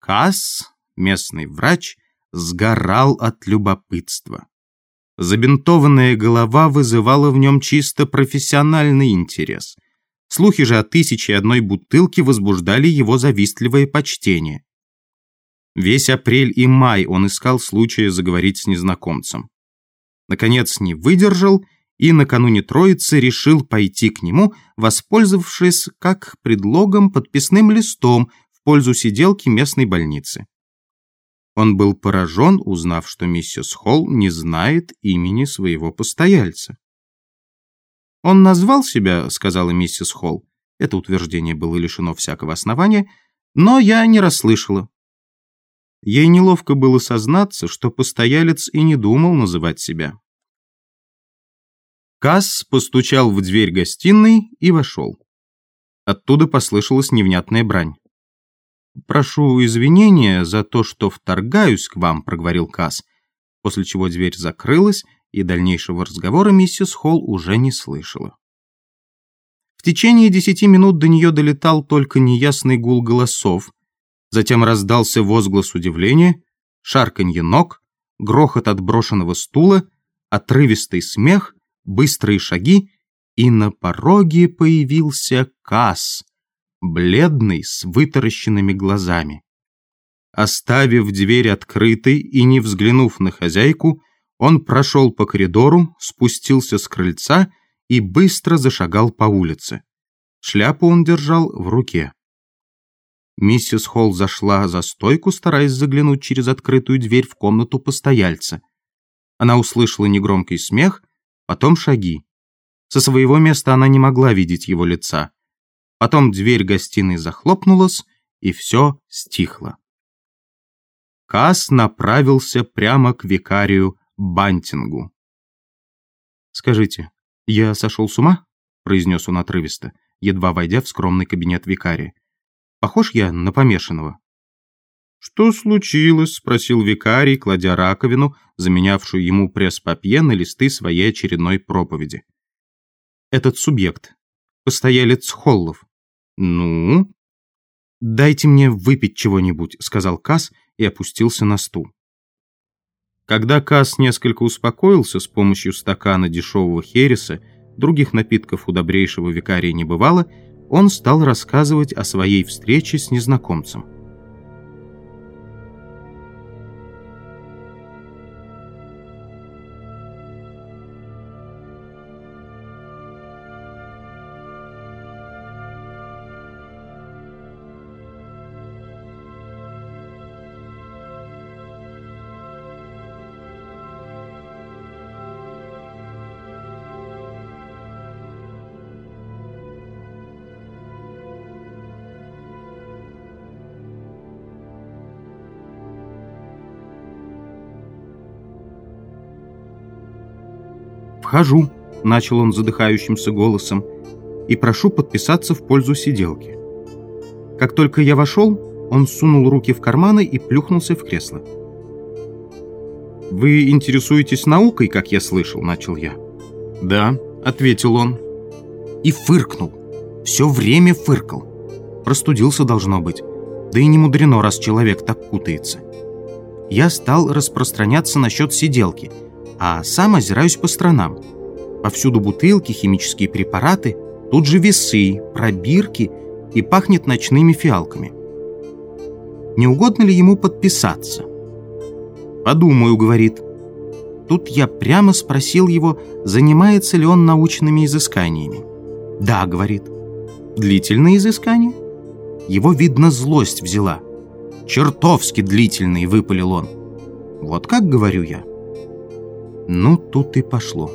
Касс, местный врач, сгорал от любопытства. Забинтованная голова вызывала в нем чисто профессиональный интерес. Слухи же о тысяче одной бутылки возбуждали его завистливое почтение. Весь апрель и май он искал случая заговорить с незнакомцем. Наконец не выдержал и накануне Троицы решил пойти к нему, воспользовавшись как предлогом подписным листом пользу сиделки местной больницы. Он был поражен, узнав, что миссис Холл не знает имени своего постояльца. «Он назвал себя», — сказала миссис Холл. Это утверждение было лишено всякого основания, но я не расслышала. Ей неловко было сознаться, что постоялец и не думал называть себя. Касс постучал в дверь гостиной и вошел. Оттуда послышалась невнятная брань. «Прошу извинения за то, что вторгаюсь к вам», — проговорил Касс, после чего дверь закрылась, и дальнейшего разговора миссис Холл уже не слышала. В течение десяти минут до нее долетал только неясный гул голосов, затем раздался возглас удивления, шарканье ног, грохот отброшенного стула, отрывистый смех, быстрые шаги, и на пороге появился Касс, бледный, с вытаращенными глазами. Оставив дверь открытой и не взглянув на хозяйку, он прошел по коридору, спустился с крыльца и быстро зашагал по улице. Шляпу он держал в руке. Миссис Холл зашла за стойку, стараясь заглянуть через открытую дверь в комнату постояльца. Она услышала негромкий смех, потом шаги. Со своего места она не могла видеть его лица. Потом дверь гостиной захлопнулась, и все стихло. Касс направился прямо к викарию Бантингу. «Скажите, я сошел с ума?» – произнес он отрывисто, едва войдя в скромный кабинет викария. «Похож я на помешанного?» «Что случилось?» – спросил викарий, кладя раковину, заменявшую ему пресс-папье на листы своей очередной проповеди. «Этот субъект, постоялец Холлов, «Ну?» «Дайте мне выпить чего-нибудь», — сказал Касс и опустился на стул. Когда Касс несколько успокоился с помощью стакана дешевого хереса, других напитков у добрейшего викария не бывало, он стал рассказывать о своей встрече с незнакомцем. «Вхожу», — начал он задыхающимся голосом, «и прошу подписаться в пользу сиделки». Как только я вошел, он сунул руки в карманы и плюхнулся в кресло. «Вы интересуетесь наукой, как я слышал?» – начал я. «Да», – ответил он. И фыркнул. Все время фыркал. Простудился, должно быть. Да и не мудрено, раз человек так кутается. Я стал распространяться насчет сиделки – а сам озираюсь по сторонам. Повсюду бутылки, химические препараты, тут же весы, пробирки и пахнет ночными фиалками. Не угодно ли ему подписаться? «Подумаю», — говорит. Тут я прямо спросил его, занимается ли он научными изысканиями. «Да», — говорит. «Длительные изыскания?» Его, видно, злость взяла. «Чертовски длительные», — выпалил он. «Вот как, — говорю я, ну, тут и пошло.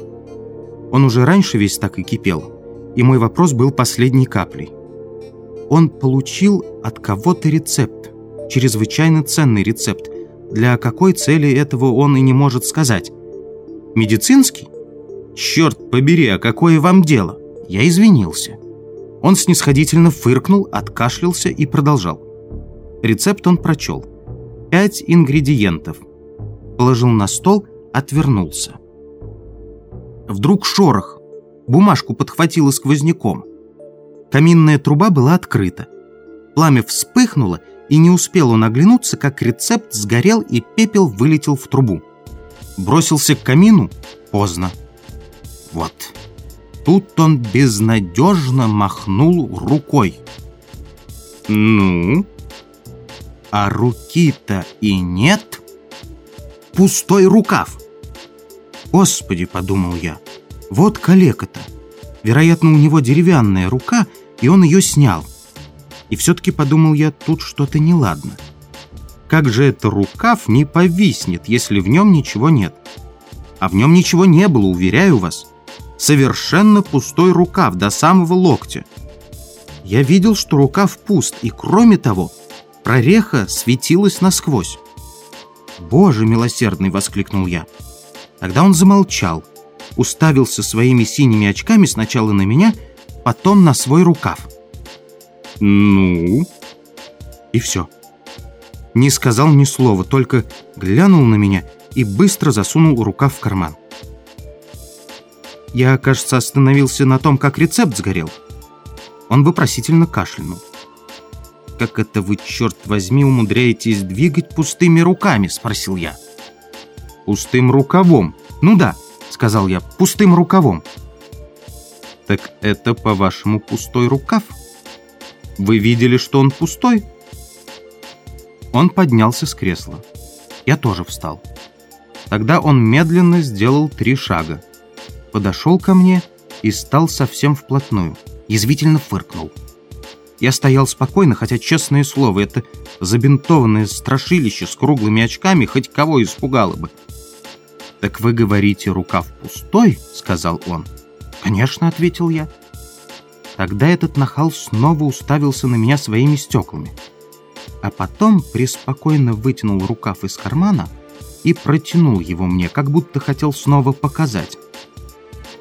Он уже раньше весь так и кипел, и мой вопрос был последней каплей. Он получил от кого-то рецепт, чрезвычайно ценный рецепт. Для какой цели этого он и не может сказать. Медицинский? Черт побери, а какое вам дело? Я извинился. Он снисходительно фыркнул, откашлялся и продолжал. Рецепт он прочел. Пять ингредиентов. Положил на стол отвернулся. Вдруг шорох. Бумажку подхватило сквозняком. Каминная труба была открыта. Пламя вспыхнуло и не успел он оглянуться, как рецепт сгорел и пепел вылетел в трубу. Бросился к камину – поздно. Вот. Тут он безнадежно махнул рукой. «Ну?» «А руки-то и нет?» «Пустой рукав!» «Господи!» – подумал я. «Вот калека-то! Вероятно, у него деревянная рука, и он ее снял. И все-таки подумал я, тут что-то неладно. Как же это рукав не повиснет, если в нем ничего нет? А в нем ничего не было, уверяю вас. Совершенно пустой рукав до самого локтя. Я видел, что рукав пуст, и кроме того, прореха светилась насквозь. «Боже милосердный!» — воскликнул я. Тогда он замолчал, уставился своими синими очками сначала на меня, потом на свой рукав. «Ну?» И все. Не сказал ни слова, только глянул на меня и быстро засунул рукав в карман. Я, кажется, остановился на том, как рецепт сгорел. Он вопросительно кашлянул. «Как это вы, черт возьми, умудряетесь двигать пустыми руками?» – спросил я. «Пустым рукавом?» «Ну да», – сказал я, – «пустым рукавом». «Так это, по-вашему, пустой рукав?» Вы видели, что он пустой?» Он поднялся с кресла. Я тоже встал. Тогда он медленно сделал три шага. Подошел ко мне и стал совсем вплотную. Язвительно фыркнул. Я стоял спокойно, хотя, честное слово, это забинтованное страшилище с круглыми очками хоть кого испугало бы. «Так вы говорите, рукав пустой?» — сказал он. «Конечно», — ответил я. Тогда этот нахал снова уставился на меня своими стеклами. А потом преспокойно вытянул рукав из кармана и протянул его мне, как будто хотел снова показать.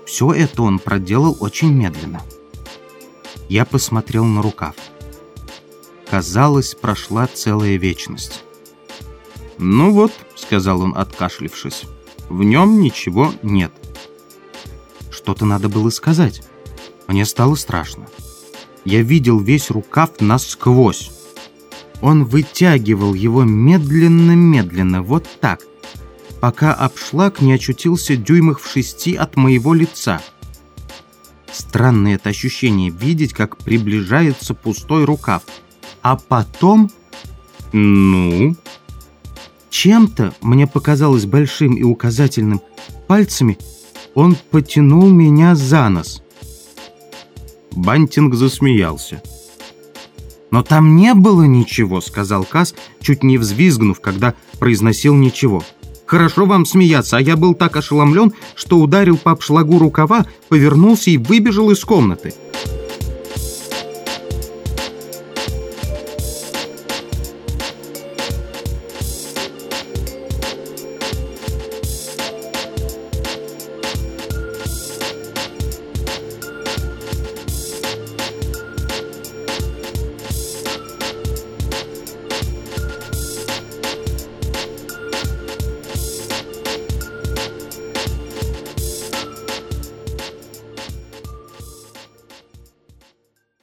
Все это он проделал очень медленно. Я посмотрел на рукав. Казалось, прошла целая вечность. «Ну вот», — сказал он, откашлившись, — «в нем ничего нет». Что-то надо было сказать. Мне стало страшно. Я видел весь рукав насквозь. Он вытягивал его медленно-медленно, вот так, пока обшлаг не очутился дюймах в шести от моего лица. Странное это ощущение видеть, как приближается пустой рукав. А потом... Ну? Чем-то, мне показалось большим и указательным пальцами, он потянул меня за нос. Бантинг засмеялся. «Но там не было ничего», — сказал Касс, чуть не взвизгнув, когда произносил «ничего». «Хорошо вам смеяться, а я был так ошеломлен, что ударил по обшлагу рукава, повернулся и выбежал из комнаты».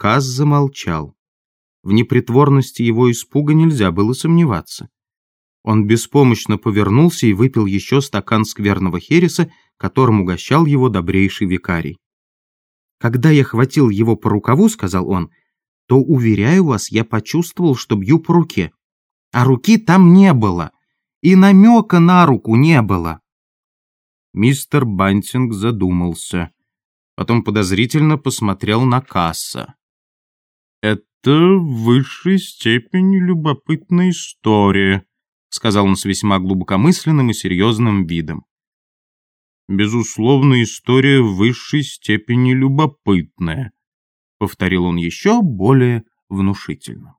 Каз замолчал. В непритворности его испуга нельзя было сомневаться. Он беспомощно повернулся и выпил еще стакан скверного хереса, которым угощал его добрейший викарий. «Когда я хватил его по рукаву, — сказал он, — то, уверяю вас, я почувствовал, что бью по руке. А руки там не было, и намека на руку не было». Мистер Бантинг задумался. Потом подозрительно посмотрел на касса. «Это в высшей степени любопытная история», сказал он с весьма глубокомысленным и серьезным видом. «Безусловно, история в высшей степени любопытная», повторил он еще более внушительно.